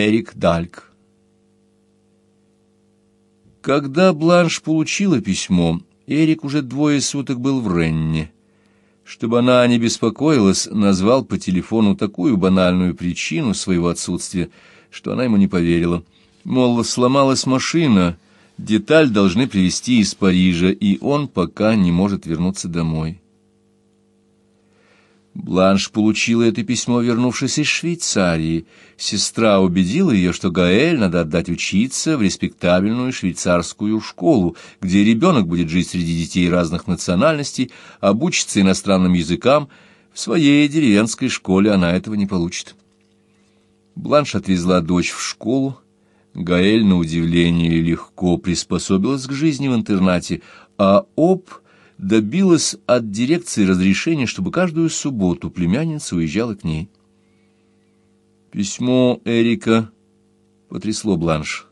Эрик Дальк. Когда Бланш получила письмо, Эрик уже двое суток был в Ренне. Чтобы она не беспокоилась, назвал по телефону такую банальную причину своего отсутствия, что она ему не поверила. Мол, сломалась машина, деталь должны привезти из Парижа, и он пока не может вернуться домой. Бланш получила это письмо, вернувшись из Швейцарии. Сестра убедила ее, что Гаэль надо отдать учиться в респектабельную швейцарскую школу, где ребенок будет жить среди детей разных национальностей, обучиться иностранным языкам. В своей деревенской школе она этого не получит. Бланш отвезла дочь в школу. Гаэль, на удивление, легко приспособилась к жизни в интернате, а Об добилась от дирекции разрешения, чтобы каждую субботу племянница уезжала к ней. Письмо Эрика потрясло Бланш.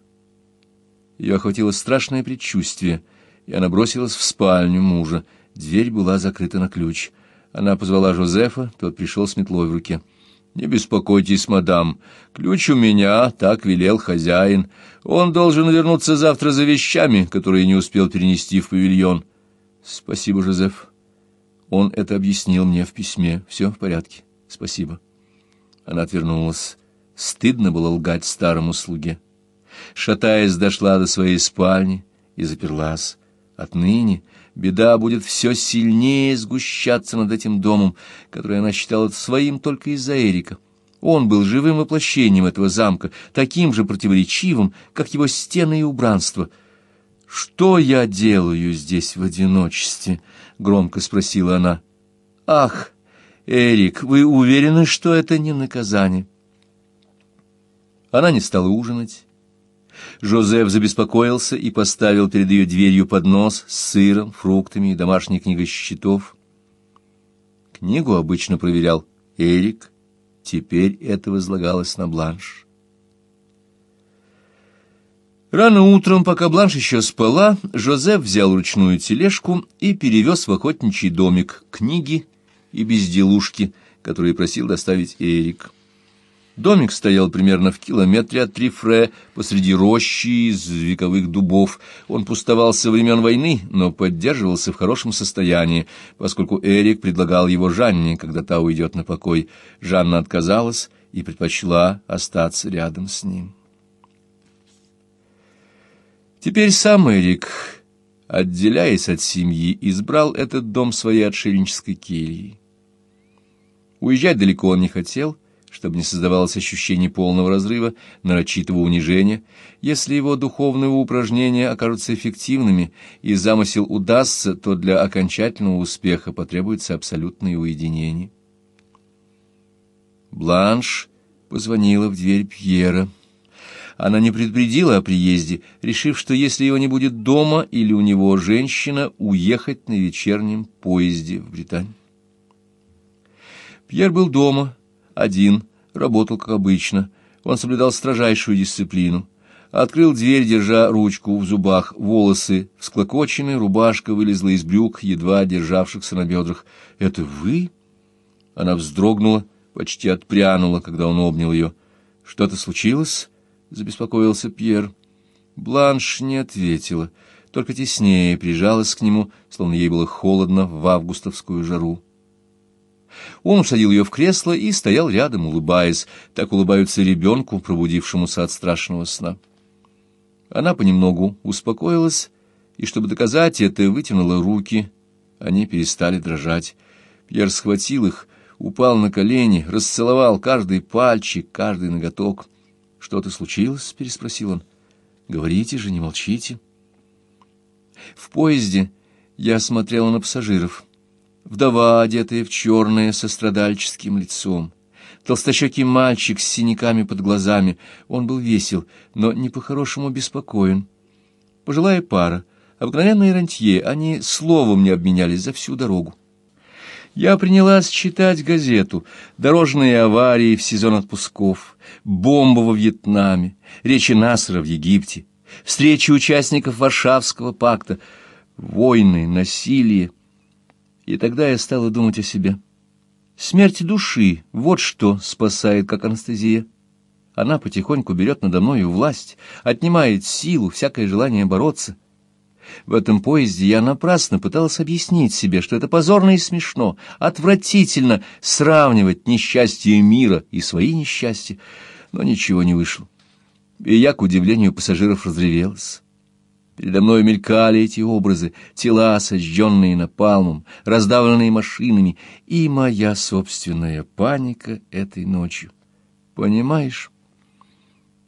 Ее охватило страшное предчувствие, и она бросилась в спальню мужа. Дверь была закрыта на ключ. Она позвала Жозефа, тот пришел с метлой в руке. «Не беспокойтесь, мадам, ключ у меня, так велел хозяин. Он должен вернуться завтра за вещами, которые не успел перенести в павильон». Спасибо, Жозеф. Он это объяснил мне в письме. Все в порядке. Спасибо. Она отвернулась. Стыдно было лгать старому слуге. Шатаясь, дошла до своей спальни и заперлась. Отныне беда будет все сильнее сгущаться над этим домом, который она считала своим только из-за Эрика. Он был живым воплощением этого замка, таким же противоречивым, как его стены и убранство — «Что я делаю здесь в одиночестве?» — громко спросила она. «Ах, Эрик, вы уверены, что это не наказание?» Она не стала ужинать. Жозеф забеспокоился и поставил перед ее дверью поднос с сыром, фруктами и домашней книгой счетов. Книгу обычно проверял Эрик, теперь это возлагалось на бланш. Рано утром, пока Бланш еще спала, Жозеф взял ручную тележку и перевез в охотничий домик книги и безделушки, которые просил доставить Эрик. Домик стоял примерно в километре от Трифре, посреди рощи из вековых дубов. Он пустовал со времен войны, но поддерживался в хорошем состоянии, поскольку Эрик предлагал его Жанне, когда та уйдет на покой. Жанна отказалась и предпочла остаться рядом с ним. Теперь сам Эрик, отделяясь от семьи, избрал этот дом своей отшельнической кельей. Уезжать далеко он не хотел, чтобы не создавалось ощущение полного разрыва, нарочитого унижения. Если его духовные упражнения окажутся эффективными и замысел удастся, то для окончательного успеха потребуется абсолютное уединение. Бланш позвонила в дверь Пьера. Она не предупредила о приезде, решив, что если его не будет дома или у него женщина, уехать на вечернем поезде в Британию. Пьер был дома, один, работал как обычно. Он соблюдал строжайшую дисциплину. Открыл дверь, держа ручку в зубах, волосы всклокочены, рубашка вылезла из брюк, едва державшихся на бедрах. «Это вы?» Она вздрогнула, почти отпрянула, когда он обнял ее. «Что-то случилось?» — забеспокоился Пьер. Бланш не ответила, только теснее прижалась к нему, словно ей было холодно в августовскую жару. Он усадил ее в кресло и стоял рядом, улыбаясь. Так улыбаются ребенку, пробудившемуся от страшного сна. Она понемногу успокоилась, и, чтобы доказать это, вытянула руки. Они перестали дрожать. Пьер схватил их, упал на колени, расцеловал каждый пальчик, каждый ноготок — «Что-то случилось?» — переспросил он. «Говорите же, не молчите». В поезде я смотрела на пассажиров. Вдова, одетая в черное, со страдальческим лицом. Толстощекий мальчик с синяками под глазами. Он был весел, но не по-хорошему беспокоен. Пожилая пара, обыкновенные рантье, они словом не обменялись за всю дорогу. Я принялась читать газету «Дорожные аварии в сезон отпусков», «Бомба во Вьетнаме», «Речи Насра в Египте», «Встречи участников Варшавского пакта», «Войны», «Насилие». И тогда я стала думать о себе. Смерть души — вот что спасает, как анестезия. она потихоньку берет надо мною власть, отнимает силу, всякое желание бороться. В этом поезде я напрасно пыталась объяснить себе, что это позорно и смешно, отвратительно сравнивать несчастье мира и свои несчастья, но ничего не вышло. И я, к удивлению пассажиров, разревелась. Передо мной мелькали эти образы, тела, сожженные напалмом, раздавленные машинами, и моя собственная паника этой ночью. Понимаешь?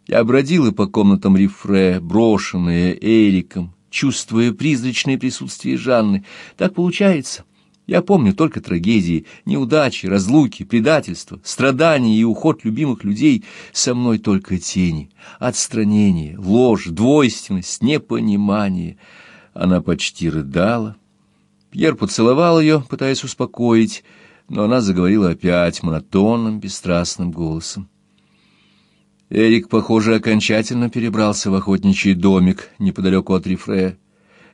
Я бродила по комнатам Рифре, брошенная Эриком, чувствуя призрачное присутствие Жанны. Так получается. Я помню только трагедии, неудачи, разлуки, предательства, страдания и уход любимых людей. Со мной только тени, отстранение, ложь, двойственность, непонимание. Она почти рыдала. Пьер поцеловал ее, пытаясь успокоить, но она заговорила опять монотонным, бесстрастным голосом. Эрик, похоже, окончательно перебрался в охотничий домик неподалеку от Рифре.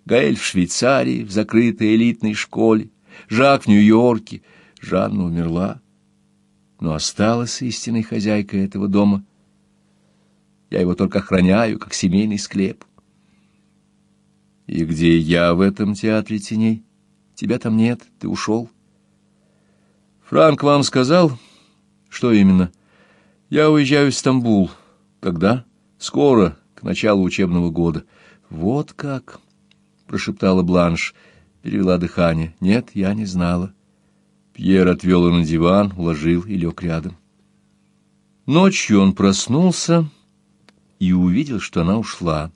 Гаэль в Швейцарии, в закрытой элитной школе. Жак в Нью-Йорке, Жанна умерла, но осталась истинной хозяйкой этого дома. Я его только охраняю, как семейный склеп. И где я в этом театре теней? Тебя там нет, ты ушел. Франк вам сказал? Что именно? Я уезжаю в Стамбул. Когда? Скоро, к началу учебного года. Вот как, прошептала Бланш перевела дыхание. Нет, я не знала. Пьер отвел ее на диван, уложил и лег рядом. Ночью он проснулся и увидел, что она ушла.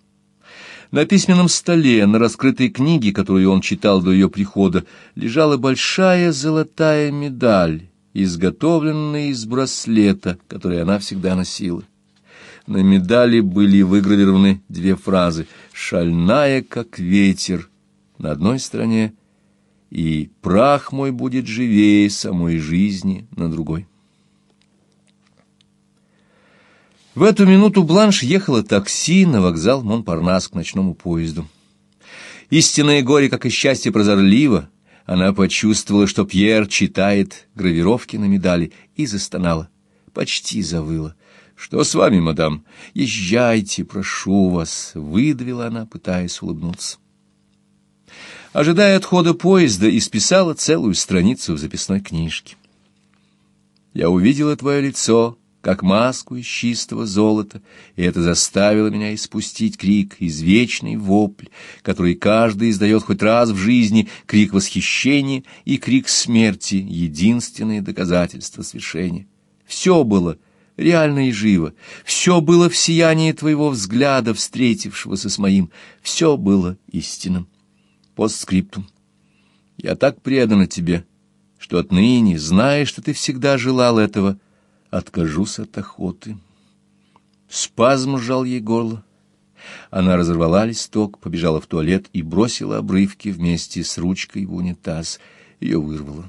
На письменном столе, на раскрытой книге, которую он читал до ее прихода, лежала большая золотая медаль, изготовленная из браслета, который она всегда носила. На медали были выгравированы две фразы «шальная, как ветер» на одной стороне, и прах мой будет живее самой жизни на другой. В эту минуту Бланш ехала такси на вокзал Монпарнас к ночному поезду. Истинное горе, как и счастье, прозорливо. Она почувствовала, что Пьер читает гравировки на медали, и застонала, почти завыла. «Что с вами, мадам? Езжайте, прошу вас!» — выдавила она, пытаясь улыбнуться ожидая отхода поезда, исписала целую страницу в записной книжке. Я увидела твое лицо, как маску из чистого золота, и это заставило меня испустить крик, извечный вопль, который каждый издает хоть раз в жизни, крик восхищения и крик смерти, единственное доказательство свершения. Все было реально и живо, все было в сиянии твоего взгляда, встретившегося с моим, все было истинным. Постскриптум. Я так предана тебе, что отныне, зная, что ты всегда желал этого, откажусь от охоты. Спазм сжал ей горло. Она разорвала листок, побежала в туалет и бросила обрывки вместе с ручкой в унитаз. Ее вырвало.